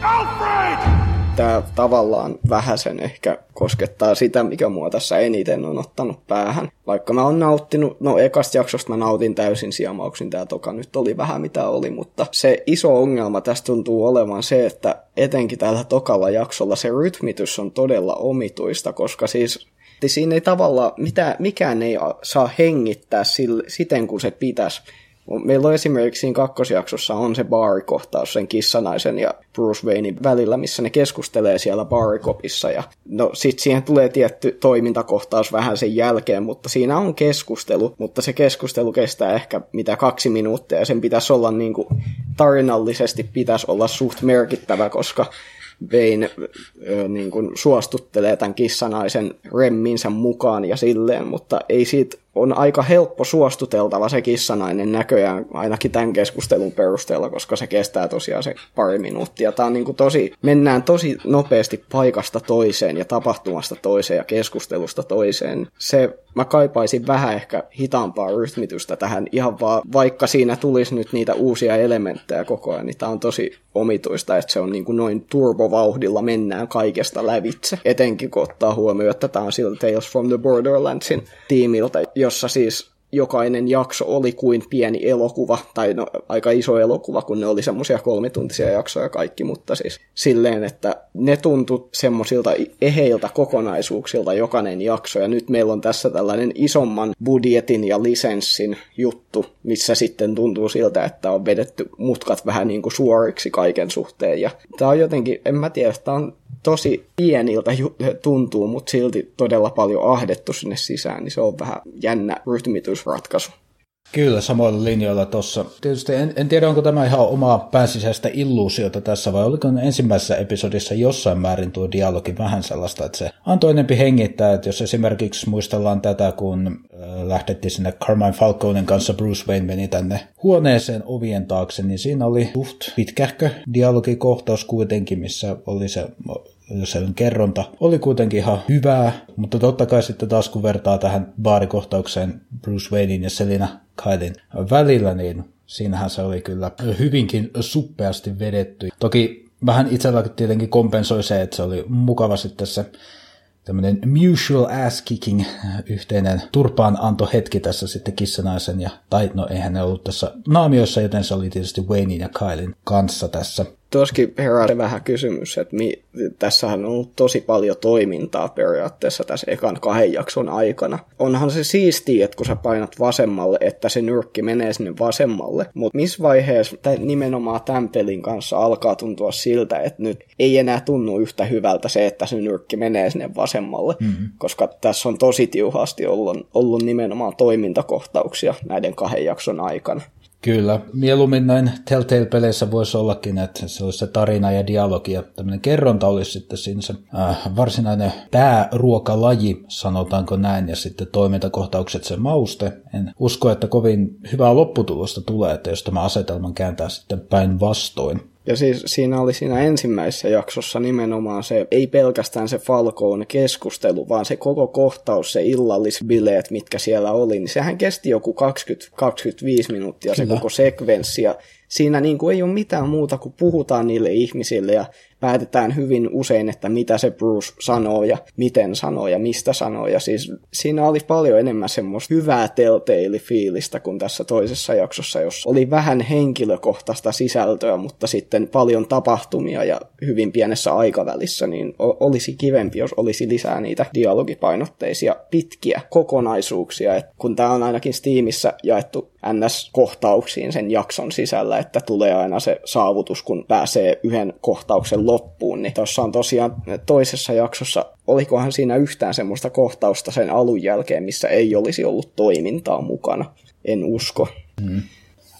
[SPEAKER 2] Alfred! Tämä tavallaan vähäsen ehkä koskettaa sitä, mikä mua tässä eniten on ottanut päähän. Vaikka mä oon nauttinut, no ekasta jaksosta mä nautin täysin siamauksin, tää toka nyt oli vähän mitä oli, mutta se iso ongelma tästä tuntuu olevan se, että etenkin tällä tokalla jaksolla se rytmitys on todella omituista, koska siis siinä ei tavallaan, mitä, mikään ei saa hengittää sille, siten kuin se pitäisi. Meillä on esimerkiksi siinä kakkosjaksossa on se baarikohtaus sen kissanaisen ja Bruce Waynein välillä, missä ne keskustelee siellä baarikopissa. Ja no sit siihen tulee tietty toimintakohtaus vähän sen jälkeen, mutta siinä on keskustelu, mutta se keskustelu kestää ehkä mitä kaksi minuuttia ja sen pitäisi olla niin kuin, tarinallisesti pitäisi olla suht merkittävä, koska ö, niin kuin suostuttelee tämän kissanaisen remminsä mukaan ja silleen, mutta ei siitä on aika helppo suostuteltava se kissanainen näköjään, ainakin tämän keskustelun perusteella, koska se kestää tosiaan se pari minuuttia. Tämä on niin kuin tosi, mennään tosi nopeasti paikasta toiseen ja tapahtumasta toiseen ja keskustelusta toiseen. Se, mä kaipaisin vähän ehkä hitaampaa rytmitystä tähän ihan vaan, vaikka siinä tulisi nyt niitä uusia elementtejä koko ajan, niin tämä on tosi omituista, että se on niin kuin noin turbovauhdilla mennään kaikesta lävitse. Etenkin kun ottaa huomioon, että tämä on sillä Tales from the Borderlandsin tiimiltä, jossa siis jokainen jakso oli kuin pieni elokuva, tai no, aika iso elokuva, kun ne oli semmoisia kolmituntisia jaksoja kaikki, mutta siis silleen, että ne tuntui semmoisilta eheiltä kokonaisuuksilta jokainen jakso, ja nyt meillä on tässä tällainen isomman budjetin ja lisenssin juttu, missä sitten tuntuu siltä, että on vedetty mutkat vähän niin kuin suoriksi kaiken suhteen, ja tämä on jotenkin, en mä tiedä, tämä on tosi pieniltä tuntuu, mutta silti todella paljon ahdettu sinne sisään, niin se on vähän jännä rytmitysratkaisu.
[SPEAKER 1] Kyllä, samoilla linjoilla tuossa. Tietysti en, en tiedä, onko tämä ihan omaa pääsisäistä illuusiota tässä, vai oliko ensimmäisessä episodissa jossain määrin tuo dialogi vähän sellaista, että se antoi enempi hengittää, että jos esimerkiksi muistellaan tätä, kun äh, lähdettiin sinne Carmine Falconen kanssa, Bruce Wayne meni tänne huoneeseen ovien taakse, niin siinä oli suht pitkähkö dialogikohtaus kuitenkin, missä oli se sen kerronta oli kuitenkin ihan hyvää, mutta totta kai sitten taas kun vertaa tähän baarikohtaukseen Bruce Waynein ja Selina Kylin välillä, niin siinähän se oli kyllä hyvinkin suppeasti vedetty. Toki vähän itselläkin tietenkin kompensoi se, että se oli mukava sitten se tämmöinen mutual ass kicking yhteinen turpaan anto hetki tässä sitten kissanaisen ja, tai no eihän ne ollut tässä naamioissa, joten se oli tietysti Waynein ja Kylin kanssa tässä
[SPEAKER 2] tuoskin herää vähän kysymys, että mi, tässähän on ollut tosi paljon toimintaa periaatteessa tässä ekan kahden jakson aikana. Onhan se siistiä, että kun sä painat vasemmalle, että se nyrkki menee sinne vasemmalle, mutta missä vaiheessa nimenomaan tämän pelin kanssa alkaa tuntua siltä, että nyt ei enää tunnu yhtä hyvältä se, että se nyrkki menee sinne vasemmalle, mm-hmm. koska tässä on tosi tiuhasti ollut, ollut nimenomaan toimintakohtauksia näiden kahden jakson aikana.
[SPEAKER 1] Kyllä, mieluummin näin Telltale-peleissä voisi ollakin, että se olisi se tarina ja dialogi ja tämmöinen kerronta olisi sitten siinä se äh, varsinainen pääruokalaji, sanotaanko näin, ja sitten toimintakohtaukset se mauste. En usko, että kovin hyvää lopputulosta tulee, että jos tämä asetelman kääntää sitten päinvastoin.
[SPEAKER 2] Ja siis siinä oli siinä ensimmäisessä jaksossa nimenomaan se, ei pelkästään se Falcone keskustelu, vaan se koko kohtaus, se illallisbileet, mitkä siellä oli, niin sehän kesti joku 20-25 minuuttia Kyllä. se koko sekvenssi. Ja siinä niin kuin ei ole mitään muuta kuin puhutaan niille ihmisille ja päätetään hyvin usein, että mitä se Bruce sanoo ja miten sanoo ja mistä sanoo. Ja siis siinä oli paljon enemmän semmoista hyvää telltale-fiilistä kuin tässä toisessa jaksossa, jossa oli vähän henkilökohtaista sisältöä, mutta sitten paljon tapahtumia ja hyvin pienessä aikavälissä, niin olisi kivempi, jos olisi lisää niitä dialogipainotteisia pitkiä kokonaisuuksia. Et kun tämä on ainakin Steamissa jaettu NS-kohtauksiin sen jakson sisällä, että tulee aina se saavutus, kun pääsee yhden kohtauksen loppuun, niin tuossa on tosiaan toisessa jaksossa, olikohan siinä yhtään semmoista kohtausta sen alun jälkeen, missä ei olisi ollut toimintaa mukana. En usko. Mm.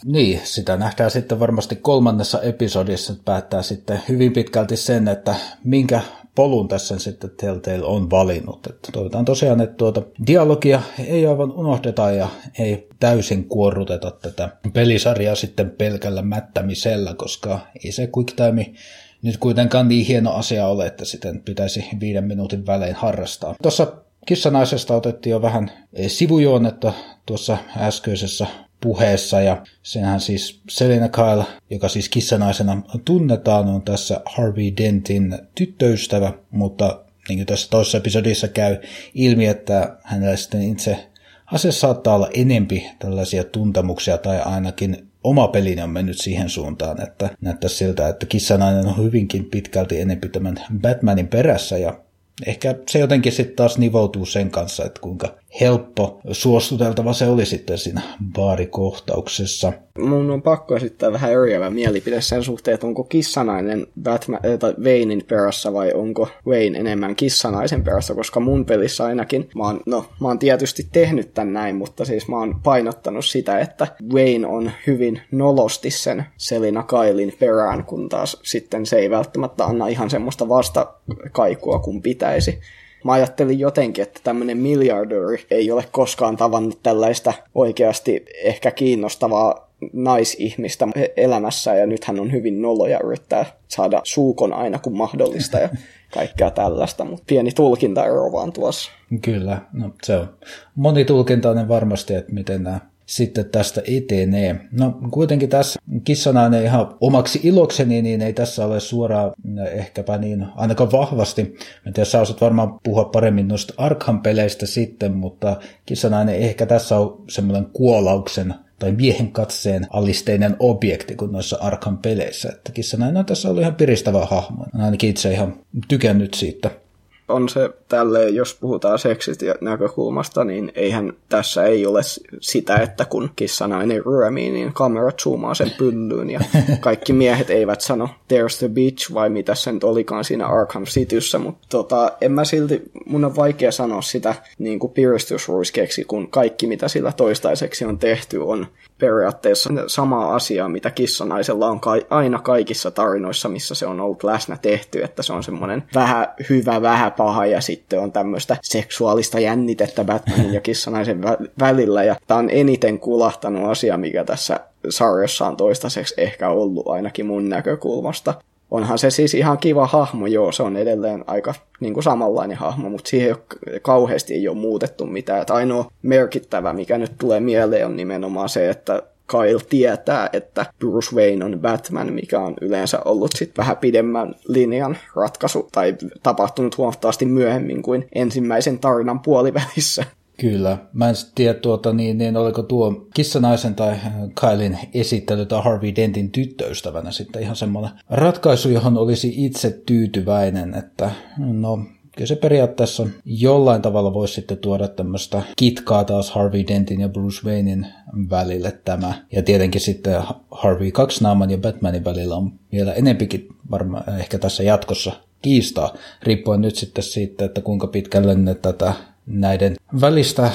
[SPEAKER 1] Niin, sitä nähdään sitten varmasti kolmannessa episodissa, että päättää sitten hyvin pitkälti sen, että minkä polun tässä sitten Telltale on valinnut. Että toivotaan tosiaan, että tuota dialogia ei aivan unohdeta ja ei täysin kuorruteta tätä pelisarjaa sitten pelkällä mättämisellä, koska ei se quick time nyt kuitenkaan niin hieno asia ole, että sitten pitäisi viiden minuutin välein harrastaa. Tuossa kissanaisesta otettiin jo vähän sivujuonetta tuossa äskeisessä puheessa ja senhän siis Selena Kyle, joka siis kissanaisena tunnetaan, on tässä Harvey Dentin tyttöystävä, mutta niin kuin tässä toisessa episodissa käy ilmi, että hänellä sitten itse asiassa saattaa olla enempi tällaisia tuntemuksia tai ainakin oma pelini on mennyt siihen suuntaan, että näyttää siltä, että kissanainen on hyvinkin pitkälti enempi tämän Batmanin perässä ja ehkä se jotenkin sitten taas nivoutuu sen kanssa, että kuinka helppo suostuteltava se oli sitten siinä baarikohtauksessa.
[SPEAKER 2] Mun on pakko esittää vähän eriävä mielipide sen suhteen, että onko kissanainen Batman, äh, tai Waynein perässä vai onko Wayne enemmän kissanaisen perässä, koska mun pelissä ainakin, mä oon, no, mä oon tietysti tehnyt tän näin, mutta siis mä oon painottanut sitä, että Wayne on hyvin nolosti sen Selina Kailin perään, kun taas sitten se ei välttämättä anna ihan semmoista vastakaikua kuin pitäisi mä ajattelin jotenkin, että tämmöinen miljardööri ei ole koskaan tavannut tällaista oikeasti ehkä kiinnostavaa naisihmistä elämässä ja nyt hän on hyvin nolo ja yrittää saada suukon aina kun mahdollista ja kaikkea tällaista, mutta pieni tulkintaero vaan tuossa.
[SPEAKER 1] Kyllä, no se on monitulkintainen varmasti, että miten nämä sitten tästä etenee. No kuitenkin tässä kissanainen ihan omaksi ilokseni, niin ei tässä ole suoraan ehkäpä niin ainakaan vahvasti. Mä tiedä, sä osat varmaan puhua paremmin noista Arkham-peleistä sitten, mutta kissanainen ehkä tässä on semmoinen kuolauksen tai miehen katseen alisteinen objekti kuin noissa Arkham-peleissä. Että kissanainen on tässä ollut ihan piristävä hahmo. Ainakin itse ihan tykännyt siitä
[SPEAKER 2] on se tälleen, jos puhutaan seksistä näkökulmasta, niin eihän tässä ei ole sitä, että kun kissanainen ryömii, niin kamera zoomaa sen pyllyyn ja kaikki miehet eivät sano there's the bitch vai mitä se nyt olikaan siinä Arkham Cityssä, mutta tota, en mä silti, mun on vaikea sanoa sitä niin kuin piristysruiskeeksi, kun kaikki mitä sillä toistaiseksi on tehty on periaatteessa sama asia, mitä kissanaisella on aina kaikissa tarinoissa, missä se on ollut läsnä tehty, että se on semmoinen vähän hyvä, vähän paha ja sitten on tämmöistä seksuaalista jännitettä Batmanin ja kissanaisen vä- välillä ja tämä on eniten kulahtanut asia, mikä tässä sarjassa on toistaiseksi ehkä ollut ainakin mun näkökulmasta. Onhan se siis ihan kiva hahmo, joo, se on edelleen aika niin kuin samanlainen hahmo, mutta siihen ei ole, kauheasti ei ole muutettu mitään. Että ainoa merkittävä, mikä nyt tulee mieleen, on nimenomaan se, että Kyle tietää, että Bruce Wayne on Batman, mikä on yleensä ollut sit vähän pidemmän linjan ratkaisu tai tapahtunut huomattavasti myöhemmin kuin ensimmäisen tarinan puolivälissä.
[SPEAKER 1] Kyllä. Mä en tiedä, tuota, niin, niin oliko tuo kissanaisen tai Kailin esittely tai Harvey Dentin tyttöystävänä sitten ihan semmoinen ratkaisu, johon olisi itse tyytyväinen, että no kyllä se periaatteessa jollain tavalla voisi sitten tuoda tämmöistä kitkaa taas Harvey Dentin ja Bruce Waynein välille tämä. Ja tietenkin sitten Harvey Kaksnaaman ja Batmanin välillä on vielä enempikin varmaan ehkä tässä jatkossa kiistaa, riippuen nyt sitten siitä, että kuinka pitkälle ne tätä näiden välistä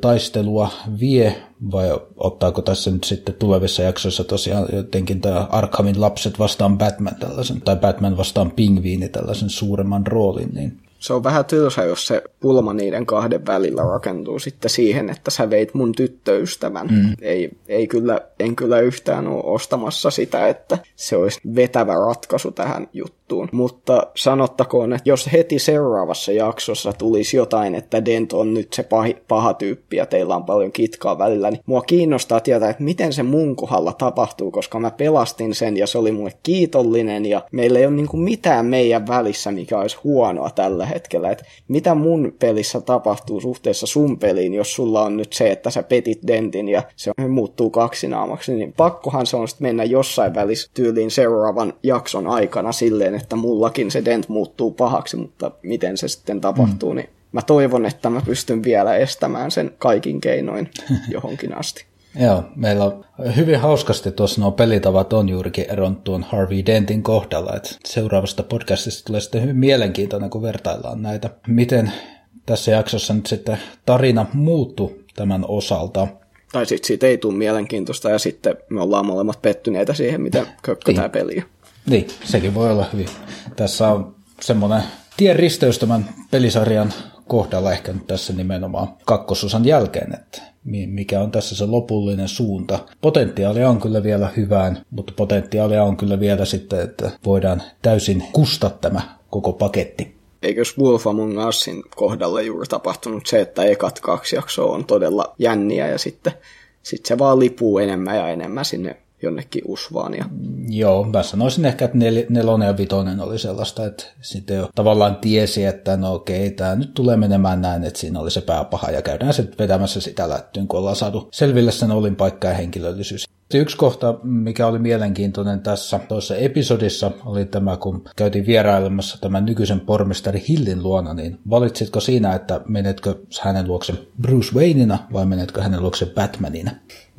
[SPEAKER 1] taistelua vie, vai ottaako tässä nyt sitten tulevissa jaksoissa tosiaan jotenkin tämä Arkhamin lapset vastaan Batman tällaisen, tai Batman vastaan pingviini tällaisen suuremman roolin, niin
[SPEAKER 2] se on vähän tylsä, jos se pulma niiden kahden välillä rakentuu sitten siihen, että sä veit mun tyttöystävän. Mm. Ei, ei kyllä, en kyllä yhtään ole ostamassa sitä, että se olisi vetävä ratkaisu tähän juttuun juttuun. Mutta sanottakoon, että jos heti seuraavassa jaksossa tulisi jotain, että Dent on nyt se pahi, paha tyyppi ja teillä on paljon kitkaa välillä, niin mua kiinnostaa tietää, että miten se mun kohdalla tapahtuu, koska mä pelastin sen ja se oli mulle kiitollinen ja meillä ei ole niin mitään meidän välissä, mikä olisi huonoa tällä hetkellä. Että mitä mun pelissä tapahtuu suhteessa sun peliin, jos sulla on nyt se, että sä petit Dentin ja se muuttuu kaksinaamaksi, niin pakkohan se on sitten mennä jossain välissä tyyliin seuraavan jakson aikana silleen, että mullakin se Dent muuttuu pahaksi, mutta miten se sitten tapahtuu, mm. niin mä toivon, että mä pystyn vielä estämään sen kaikin keinoin johonkin asti.
[SPEAKER 1] Joo, meillä on hyvin hauskasti tuossa nuo pelitavat on juurikin eronnut tuon Harvey Dentin kohdalla, että seuraavasta podcastista tulee sitten hyvin mielenkiintoinen, kun vertaillaan näitä. Miten tässä jaksossa nyt sitten tarina muuttu tämän osalta.
[SPEAKER 2] Tai sitten siitä ei tule mielenkiintoista ja sitten me ollaan molemmat pettyneitä siihen, miten kökkö niin. tämä peli
[SPEAKER 1] Niin, sekin voi olla hyvin. Tässä on semmoinen tien risteys tämän pelisarjan kohdalla ehkä nyt tässä nimenomaan kakkososan jälkeen, että mikä on tässä se lopullinen suunta. Potentiaalia on kyllä vielä hyvään, mutta potentiaalia on kyllä vielä sitten, että voidaan täysin kustaa tämä koko paketti.
[SPEAKER 2] Eikös Wolf Among Usin kohdalla juuri tapahtunut se, että ekat kaksi jaksoa on todella jänniä ja sitten sit se vaan lipuu enemmän ja enemmän sinne jonnekin usvaan. Ja...
[SPEAKER 1] Joo, mä sanoisin ehkä, että nel, nelonen ja vitonen oli sellaista, että sitten jo tavallaan tiesi, että no okei, tämä nyt tulee menemään näin, että siinä oli se pääpaha ja käydään sitten vetämässä sitä lättyyn, kun ollaan saatu selville sen olin paikka ja henkilöllisyys. Yksi kohta, mikä oli mielenkiintoinen tässä toisessa episodissa, oli tämä, kun käytiin vierailemassa tämän nykyisen pormestari Hillin luona, niin valitsitko siinä, että menetkö hänen luokse Bruce Wayneina vai menetkö hänen luokse Batmanina?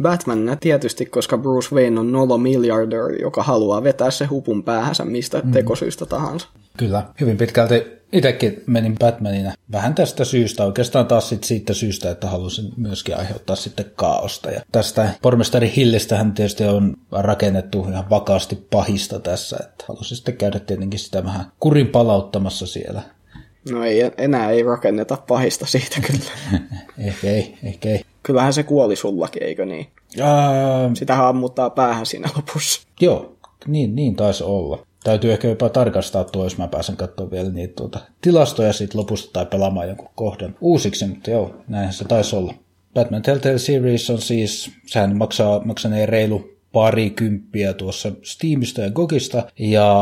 [SPEAKER 2] Batmanina tietysti, koska Bruce Wayne on nolo miljarder, joka haluaa vetää se hupun päähänsä mistä mm. tekosyistä tahansa.
[SPEAKER 1] Kyllä, hyvin pitkälti itsekin menin Batmanina vähän tästä syystä, oikeastaan taas sit siitä syystä, että halusin myöskin aiheuttaa sitten kaaosta. Ja tästä pormestari Hillistähän tietysti on rakennettu ihan vakaasti pahista tässä, että halusin sitten käydä tietenkin sitä vähän kurin palauttamassa siellä.
[SPEAKER 2] No ei, enää ei rakenneta pahista siitä kyllä.
[SPEAKER 1] ehkä ei, ehkä ei.
[SPEAKER 2] Kyllähän se kuoli sullakin, eikö niin? Ää... Sitähän ammuttaa päähän siinä lopussa.
[SPEAKER 1] Joo, niin, niin taisi olla. Täytyy ehkä jopa tarkastaa tuo, jos mä pääsen katsomaan vielä niitä tuota, tilastoja siitä lopusta tai pelaamaan jonkun kohdan uusiksi, mutta joo, näinhän se taisi olla. Batman Telltale Series on siis, sehän maksaa, maksanee reilu parikymppiä tuossa Steamista ja Gogista. Ja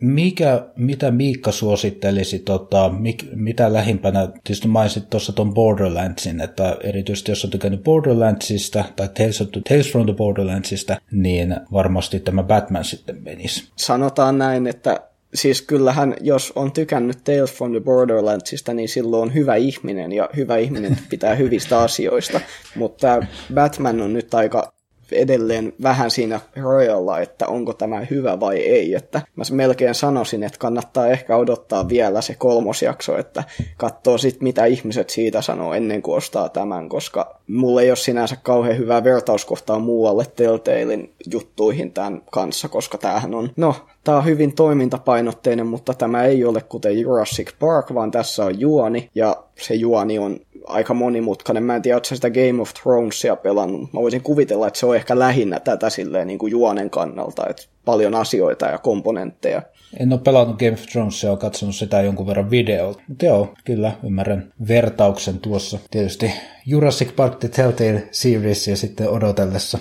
[SPEAKER 1] mikä, mitä Miikka suosittelisi, tota, mik, mitä lähimpänä, tietysti mainitsit tuossa tuon Borderlandsin, että erityisesti jos on tykännyt Borderlandsista tai Tales, of, Tales from the Borderlandsista, niin varmasti tämä Batman sitten menisi.
[SPEAKER 2] Sanotaan näin, että siis kyllähän, jos on tykännyt Tales from the Borderlandsista, niin silloin on hyvä ihminen, ja hyvä ihminen pitää hyvistä asioista, mutta Batman on nyt aika edelleen vähän siinä rojalla, että onko tämä hyvä vai ei. Että mä melkein sanoisin, että kannattaa ehkä odottaa vielä se kolmosjakso, että katsoo sitten mitä ihmiset siitä sanoo ennen kuin ostaa tämän, koska mulla ei ole sinänsä kauhean hyvää vertauskohtaa muualle Telltalein juttuihin tämän kanssa, koska tämähän on, no, Tämä on hyvin toimintapainotteinen, mutta tämä ei ole kuten Jurassic Park, vaan tässä on juoni, ja se juoni on aika monimutkainen. Mä en tiedä, oletko sitä Game of Thronesia pelannut. Mä voisin kuvitella, että se on ehkä lähinnä tätä silleen niin kuin juonen kannalta, että paljon asioita ja komponentteja.
[SPEAKER 1] En ole pelannut Game of Thronesia, olen katsonut sitä jonkun verran videolta. Mutta joo, kyllä ymmärrän vertauksen tuossa. Tietysti Jurassic Park The Telltale Series ja sitten odotellessa.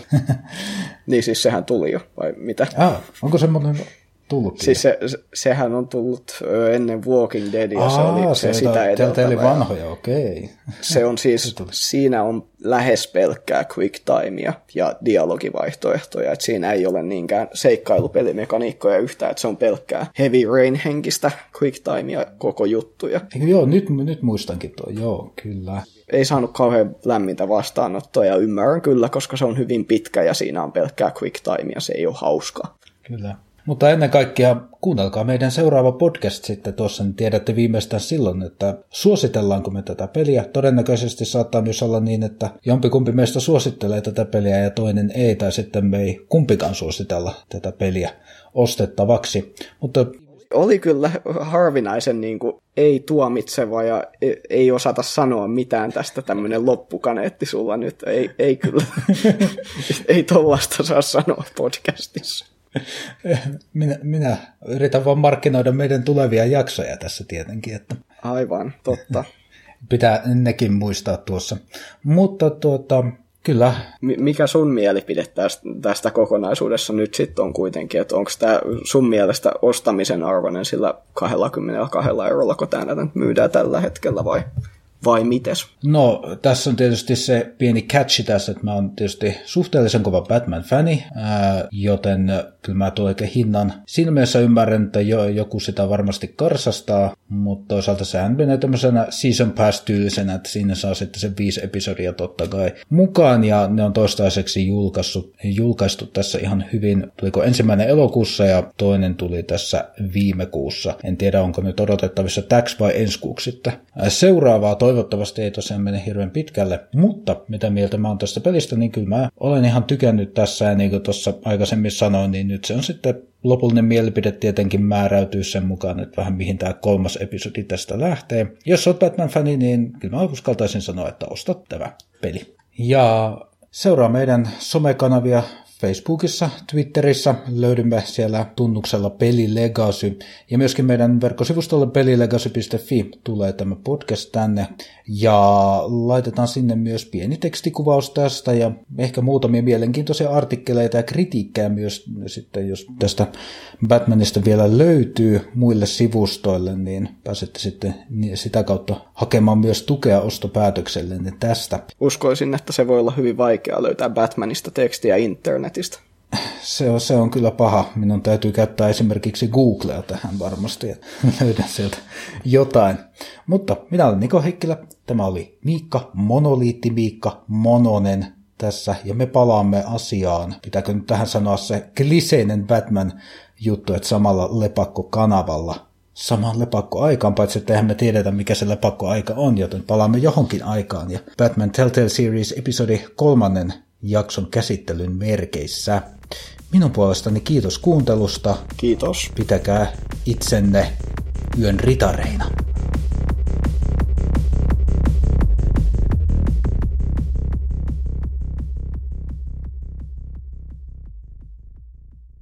[SPEAKER 2] niin siis sehän tuli jo, vai mitä?
[SPEAKER 1] Ah, onko semmoinen tullutkin?
[SPEAKER 2] Siis se, se, sehän on tullut ennen Walking Deadia, Aa, se oli se, se sitä edeltävä.
[SPEAKER 1] Eli vanhoja, okei.
[SPEAKER 2] Se on siis, siinä on lähes pelkkää quick timea ja dialogivaihtoehtoja, että siinä ei ole niinkään seikkailupelimekaniikkoja yhtään, että se on pelkkää heavy rain henkistä quick timea koko juttuja.
[SPEAKER 1] Eikö joo, nyt, nyt muistankin tuo, joo, kyllä.
[SPEAKER 2] Ei saanut kauhean lämmintä vastaanottoa ja ymmärrän kyllä, koska se on hyvin pitkä ja siinä on pelkkää quick timea, se ei ole hauskaa.
[SPEAKER 1] Kyllä. Mutta ennen kaikkea kuunnelkaa meidän seuraava podcast sitten tuossa, niin tiedätte viimeistään silloin, että suositellaanko me tätä peliä. Todennäköisesti saattaa myös olla niin, että jompikumpi meistä suosittelee tätä peliä ja toinen ei, tai sitten me ei kumpikaan suositella tätä peliä ostettavaksi. Mutta
[SPEAKER 2] oli kyllä harvinaisen niin kuin, ei tuomitseva ja ei osata sanoa mitään tästä tämmöinen loppukaneetti sulla nyt. Ei, ei kyllä, ei tollasta saa sanoa podcastissa.
[SPEAKER 1] minä, minä yritän vaan markkinoida meidän tulevia jaksoja tässä tietenkin. Että
[SPEAKER 2] Aivan, totta.
[SPEAKER 1] Pitää nekin muistaa tuossa. Mutta tuota, Kyllä.
[SPEAKER 2] Mikä sun mielipide tästä, tästä kokonaisuudessa nyt sitten on kuitenkin, että onko tämä sun mielestä ostamisen arvoinen sillä 22 eurolla, kun tämä myydään tällä hetkellä vai vai mites?
[SPEAKER 1] No, tässä on tietysti se pieni catchi tässä, että mä oon tietysti suhteellisen kova Batman-fani, ää, joten kyllä mä tuon hinnan. Siinä mielessä ymmärrän, että jo, joku sitä varmasti karsastaa, mutta toisaalta sehän menee tämmöisenä season pass-tyylisenä, että siinä saa sitten se viisi episodia totta kai mukaan, ja ne on toistaiseksi julkaistu, julkaistu tässä ihan hyvin. Tuliko ensimmäinen elokuussa ja toinen tuli tässä viime kuussa. En tiedä, onko nyt odotettavissa tax vai ensi kuuksi sitten. Seuraavaa toivottavasti ei tosiaan mene hirveän pitkälle, mutta mitä mieltä mä oon tästä pelistä, niin kyllä mä olen ihan tykännyt tässä, ja niin kuin tuossa aikaisemmin sanoin, niin nyt se on sitten lopullinen mielipide tietenkin määräytyy sen mukaan, että vähän mihin tämä kolmas episodi tästä lähtee. Jos olet Batman-fani, niin kyllä mä uskaltaisin sanoa, että ostat tämä peli. Ja seuraa meidän somekanavia Facebookissa, Twitterissä löydymme siellä tunnuksella Pelilegacy ja myöskin meidän verkkosivustolle pelilegacy.fi tulee tämä podcast tänne ja laitetaan sinne myös pieni tekstikuvaus tästä ja ehkä muutamia mielenkiintoisia artikkeleita ja kritiikkejä myös sitten, jos tästä Batmanista vielä löytyy muille sivustoille, niin pääsette sitten sitä kautta hakemaan myös tukea ostopäätökselle tästä.
[SPEAKER 2] Uskoisin, että se voi olla hyvin vaikea löytää Batmanista tekstiä internetistä.
[SPEAKER 1] Se on, se on kyllä paha. Minun täytyy käyttää esimerkiksi Googlea tähän varmasti ja löydän sieltä jotain. Mutta minä olen Niko Heikkilä. Tämä oli Miikka, monoliitti Miikka Mononen tässä ja me palaamme asiaan. Pitääkö nyt tähän sanoa se kliseinen Batman juttu, että samalla lepakko-kanavalla samaan lepakko-aikaan, paitsi että eihän me tiedetä, mikä se lepakko-aika on, joten palaamme johonkin aikaan. Ja Batman Telltale Series episodi kolmannen jakson käsittelyn merkeissä. Minun puolestani kiitos kuuntelusta.
[SPEAKER 2] Kiitos.
[SPEAKER 1] Pitäkää itsenne yön ritareina.